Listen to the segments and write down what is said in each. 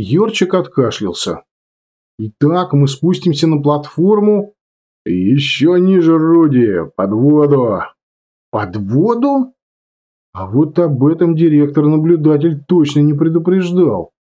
Йорчик откашлялся. «Итак, мы спустимся на платформу?» «Еще ниже, Руди, под воду». «Под воду?» А вот об этом директор-наблюдатель точно не предупреждал.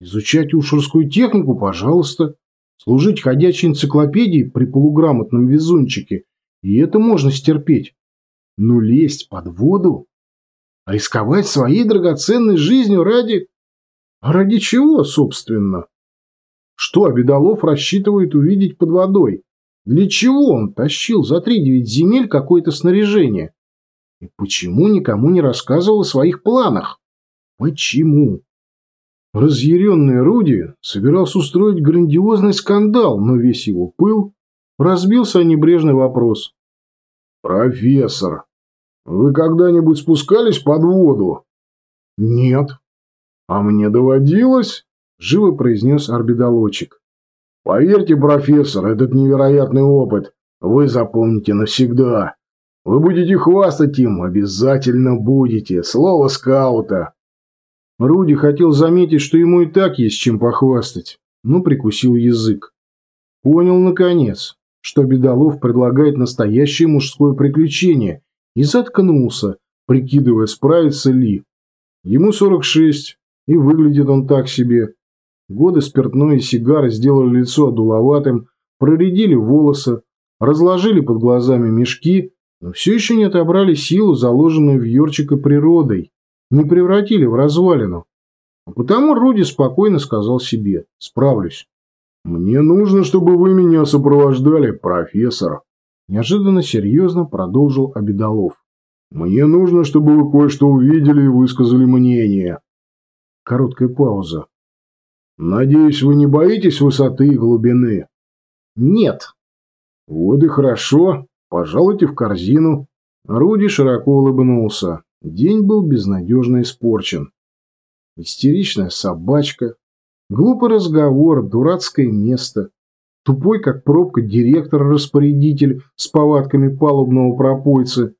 Изучать ушерскую технику, пожалуйста. Служить ходячей энциклопедией при полуграмотном везунчике, и это можно стерпеть. Но лезть под воду? Рисковать своей драгоценной жизнью ради... А ради чего, собственно? Что Обедолов рассчитывает увидеть под водой? Для чего он тащил за три-девять земель какое-то снаряжение? И почему никому не рассказывал о своих планах? Почему? Разъяренный Руди собирался устроить грандиозный скандал, но весь его пыл разбился о небрежный вопрос. «Профессор, вы когда-нибудь спускались под воду?» «Нет». «А мне доводилось?» – живо произнес орбидолочек. «Поверьте, профессор, этот невероятный опыт вы запомните навсегда. Вы будете хвастать им, обязательно будете. Слово скаута. Руди хотел заметить, что ему и так есть чем похвастать, но прикусил язык. Понял, наконец, что Бедолов предлагает настоящее мужское приключение, и заткнулся, прикидывая, справится ли. Ему 46, и выглядит он так себе. Годы спиртной и сигары сделали лицо одуловатым, проредили волосы, разложили под глазами мешки но все еще не отобрали силу, заложенную в Йорчика природой, не превратили в развалину. А потому Руди спокойно сказал себе «Справлюсь». «Мне нужно, чтобы вы меня сопровождали, профессор», неожиданно серьезно продолжил Обедолов. «Мне нужно, чтобы вы кое-что увидели и высказали мнение». Короткая пауза. «Надеюсь, вы не боитесь высоты и глубины?» «Нет». «Вот и хорошо. Пожалуйте в корзину. Руди широко улыбнулся. День был безнадежно испорчен. Истеричная собачка, глупый разговор, дурацкое место, тупой как пробка директор-распорядитель с повадками палубного пропойца,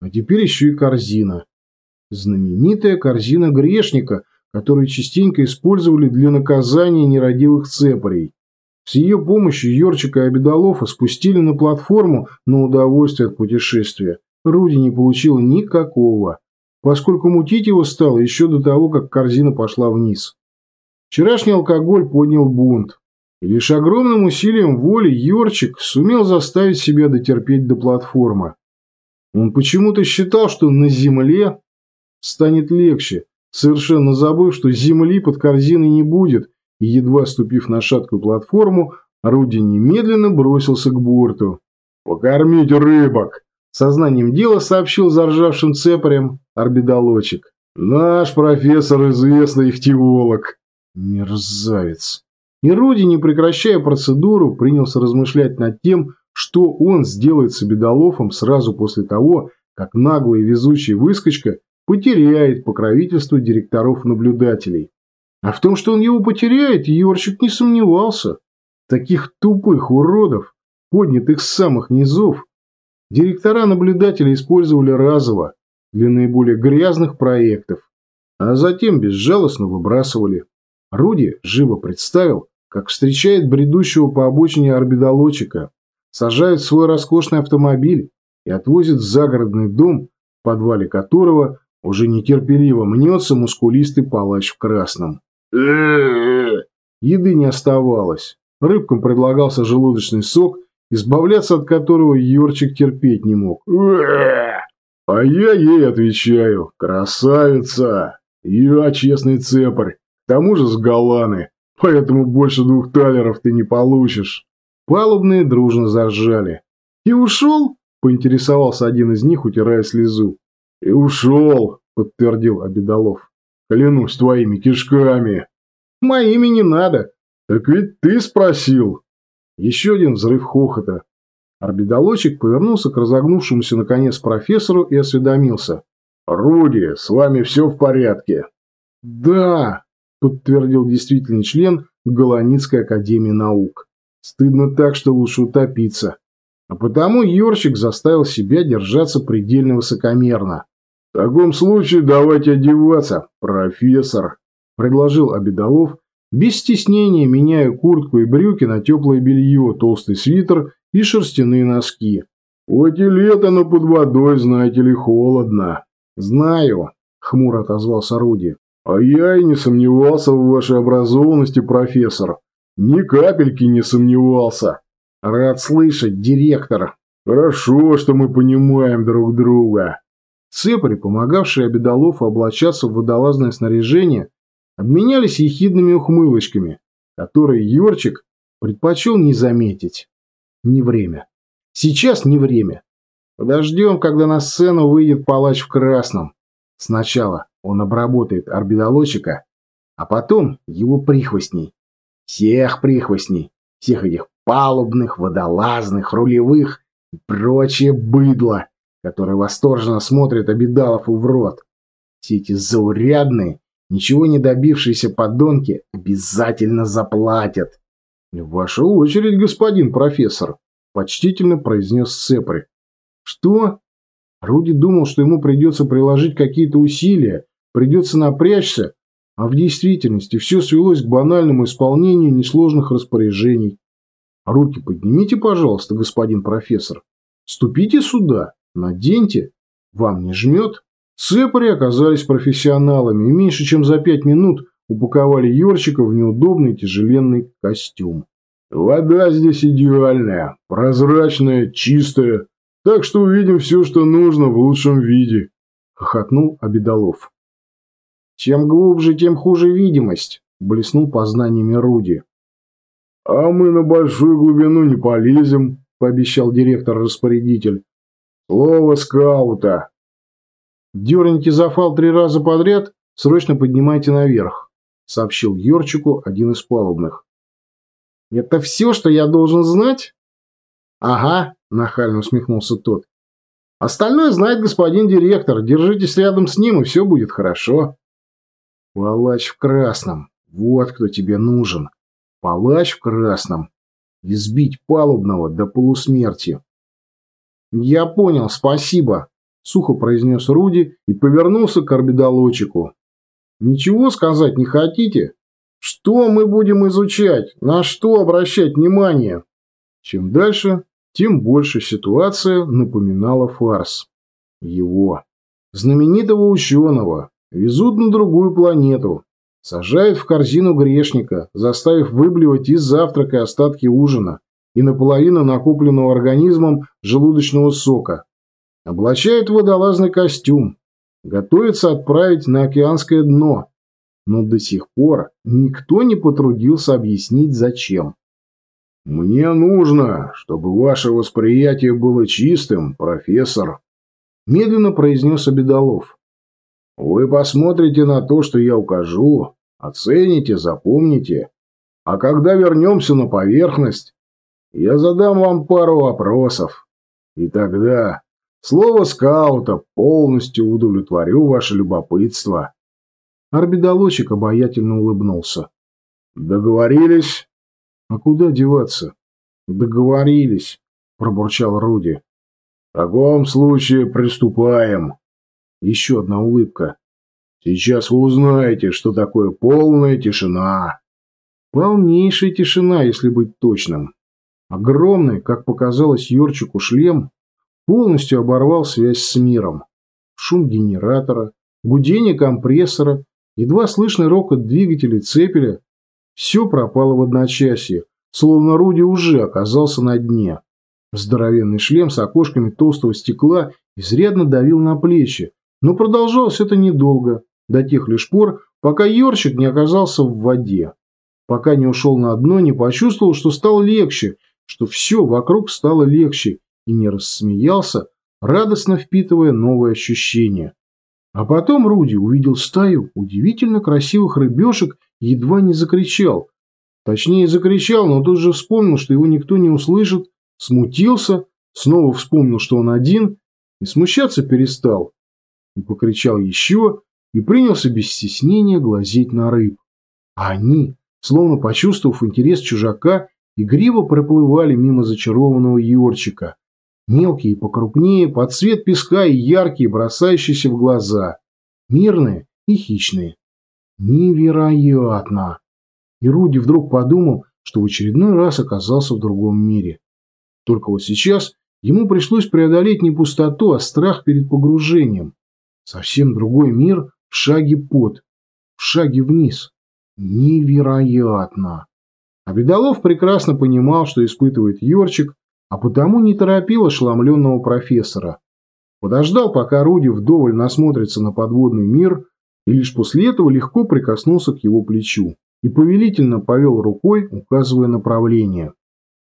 а теперь еще и корзина. Знаменитая корзина грешника, которую частенько использовали для наказания нерадивых цепарей. С ее помощью Йорчика и Обедолова спустили на платформу на удовольствие от путешествия. Руди не получил никакого, поскольку мутить его стало еще до того, как корзина пошла вниз. Вчерашний алкоголь поднял бунт, и лишь огромным усилием воли Йорчик сумел заставить себя дотерпеть до платформы. Он почему-то считал, что на земле станет легче, совершенно забыв, что земли под корзиной не будет, и, едва ступив на шаткую платформу, Руди немедленно бросился к борту. «Покормить рыбок!» Сознанием дела сообщил заржавшим цепарем орбидолочек. «Наш профессор известный ихтиолог». Мерзавец. И Руди, не прекращая процедуру, принялся размышлять над тем, что он сделает с обедолофом сразу после того, как наглый и везучий выскочка потеряет покровительство директоров-наблюдателей. А в том, что он его потеряет, Йорчик не сомневался. Таких тупых уродов, поднятых с самых низов, директора-наблюдателя использовали разово для наиболее грязных проектов, а затем безжалостно выбрасывали. Руди живо представил, как встречает бредущего по обочине орбидолочика, сажает свой роскошный автомобиль и отвозит в загородный дом, в подвале которого уже нетерпеливо мнется мускулистый палач в красном. Еды не оставалось. Рыбкам предлагался желудочный сок, избавляться от которого Йорчик терпеть не мог. А я ей отвечаю, красавица, я честный цепарь, к тому же с Голланы, поэтому больше двух талеров ты не получишь. Палубные дружно заржали. «И ушел?» – поинтересовался один из них, утирая слезу. «И ушел», – подтвердил Обедолов. Клянусь твоими кишками. Моими не надо. Так ведь ты спросил. Еще один взрыв хохота. Орбидолочек повернулся к разогнувшемуся наконец профессору и осведомился. «Руди, с вами все в порядке?» «Да», – подтвердил действительный член Голоницкой академии наук. «Стыдно так, что лучше утопиться». А потому Йорчик заставил себя держаться предельно высокомерно. «В таком случае давайте одеваться, профессор», – предложил Обедолов, без стеснения меняя куртку и брюки на теплое белье, толстый свитер и шерстяные носки. «Хоть и лето, но под водой, знаете ли, холодно». «Знаю», — хмуро отозвался Руди. «А я и не сомневался в вашей образованности, профессор. Ни капельки не сомневался». «Рад слышать, директор». «Хорошо, что мы понимаем друг друга». Цепари, помогавшие Обедолову облачаться в водолазное снаряжение, обменялись ехидными ухмылочками, которые Йорчик предпочел не заметить. Не время. Сейчас не время. Подождем, когда на сцену выйдет палач в красном. Сначала он обработает орбидолочика, а потом его прихвостней. Всех прихвостней. Всех этих палубных, водолазных, рулевых и прочее быдло, которое восторженно смотрит Обедалову в рот. Все эти заурядные, ничего не добившиеся подонки обязательно заплатят. «Ваша очередь, господин профессор», – почтительно произнес Цепри. «Что?» Руди думал, что ему придется приложить какие-то усилия, придется напрячься, а в действительности все свелось к банальному исполнению несложных распоряжений. Руки поднимите, пожалуйста, господин профессор. Ступите сюда, наденьте. Вам не жмет? Цепари оказались профессионалами и меньше чем за пять минут упаковали Йорчика в неудобный тяжеленный костюм. «Вода здесь идеальная, прозрачная, чистая, так что увидим все, что нужно в лучшем виде», – хохотнул Обедолов. «Чем глубже, тем хуже видимость», – блеснул познаниями Руди. «А мы на большую глубину не полезем», – пообещал директор-распорядитель. «Слово скаута». «Дерните зафал три раза подряд, срочно поднимайте наверх», – сообщил Йорчику один из палубных. «Это все, что я должен знать?» «Ага», – нахально усмехнулся тот. «Остальное знает господин директор. Держитесь рядом с ним, и все будет хорошо». «Палач в красном. Вот кто тебе нужен», Палач в красном. Избить палубного до полусмерти. «Я понял, спасибо», – сухо произнес Руди и повернулся к орбидолочику. «Ничего сказать не хотите? Что мы будем изучать? На что обращать внимание?» Чем дальше, тем больше ситуация напоминала фарс. Его, знаменитого ученого, везут на другую планету, Сажают в корзину грешника, заставив выблевать из завтрака остатки ужина и наполовину накопленного организмом желудочного сока. Облачают в водолазный костюм. Готовятся отправить на океанское дно. Но до сих пор никто не потрудился объяснить, зачем. «Мне нужно, чтобы ваше восприятие было чистым, профессор», – медленно произнес Обедолов. «Вы посмотрите на то, что я укажу, Оцените, запомните. А когда вернемся на поверхность, я задам вам пару вопросов. И тогда слово скаута полностью удовлетворю ваше любопытство. Арбидолочек обаятельно улыбнулся. Договорились? А куда деваться? Договорились, пробурчал Руди. В таком случае приступаем. Еще одна улыбка. Сейчас вы узнаете, что такое полная тишина. Полнейшая тишина, если быть точным. Огромный, как показалось Юрчику, шлем полностью оборвал связь с миром. Шум генератора, гудение компрессора, едва слышный рокот двигателей цепеля – все пропало в одночасье, словно Руди уже оказался на дне. Здоровенный шлем с окошками толстого стекла изрядно давил на плечи, но продолжалось это недолго до тех лишь пор, пока Йорчик не оказался в воде. Пока не ушел на дно, не почувствовал, что стало легче, что все вокруг стало легче, и не рассмеялся, радостно впитывая новые ощущения. А потом Руди увидел стаю удивительно красивых рыбешек и едва не закричал. Точнее, закричал, но тут же вспомнил, что его никто не услышит, смутился, снова вспомнил, что он один, и смущаться перестал. И покричал еще, и принялся без стеснения глазеть на рыб. А они, словно почувствовав интерес чужака, игриво проплывали мимо зачарованного Йорчика. Мелкие покрупнее, под цвет песка и яркие, бросающиеся в глаза. Мирные и хищные. Невероятно! И Руди вдруг подумал, что в очередной раз оказался в другом мире. Только вот сейчас ему пришлось преодолеть не пустоту, а страх перед погружением. Совсем другой мир в шаге под, в шаге вниз. Невероятно! А Бедолов прекрасно понимал, что испытывает Йорчик, а потому не торопил ошеломленного профессора. Подождал, пока Руди вдоволь насмотрится на подводный мир, и лишь после этого легко прикоснулся к его плечу и повелительно повел рукой, указывая направление.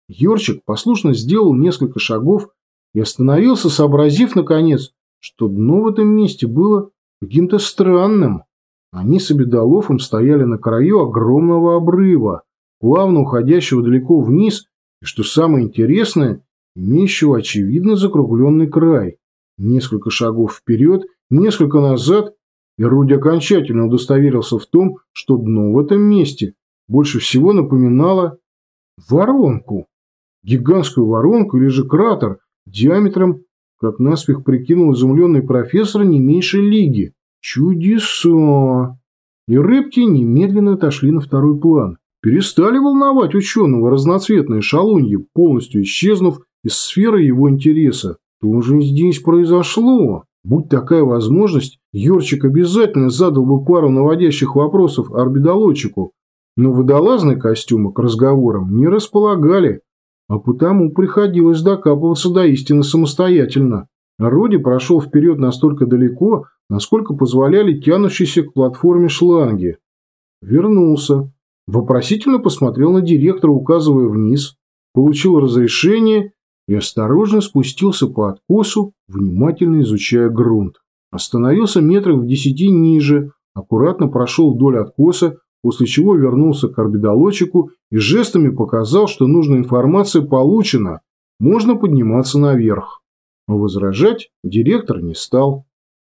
Йорчик послушно сделал несколько шагов и остановился, сообразив, наконец, что дно в этом месте было каким-то странным. Они с Обедоловым стояли на краю огромного обрыва, плавно уходящего далеко вниз, и, что самое интересное, имеющего очевидно закругленный край. Несколько шагов вперед, несколько назад, и Руди окончательно удостоверился в том, что дно в этом месте больше всего напоминало воронку. Гигантскую воронку или же кратер диаметром, как наспех прикинул изумленный профессор, не меньше лиги. Чудеса! И рыбки немедленно отошли на второй план. Перестали волновать ученого разноцветные шалуньи, полностью исчезнув из сферы его интереса. Что же здесь произошло? Будь такая возможность, Йорчик обязательно задал бы пару наводящих вопросов орбидолочику, но водолазные костюмы к разговорам не располагали, а потому приходилось докапываться до истины самостоятельно. Роди прошел вперед настолько далеко, насколько позволяли тянущиеся к платформе шланги. Вернулся. Вопросительно посмотрел на директора, указывая вниз. Получил разрешение и осторожно спустился по откосу, внимательно изучая грунт. Остановился метрах в десяти ниже, аккуратно прошел вдоль откоса, после чего вернулся к орбидолочику и жестами показал, что нужная информация получена, можно подниматься наверх. Но возражать директор не стал.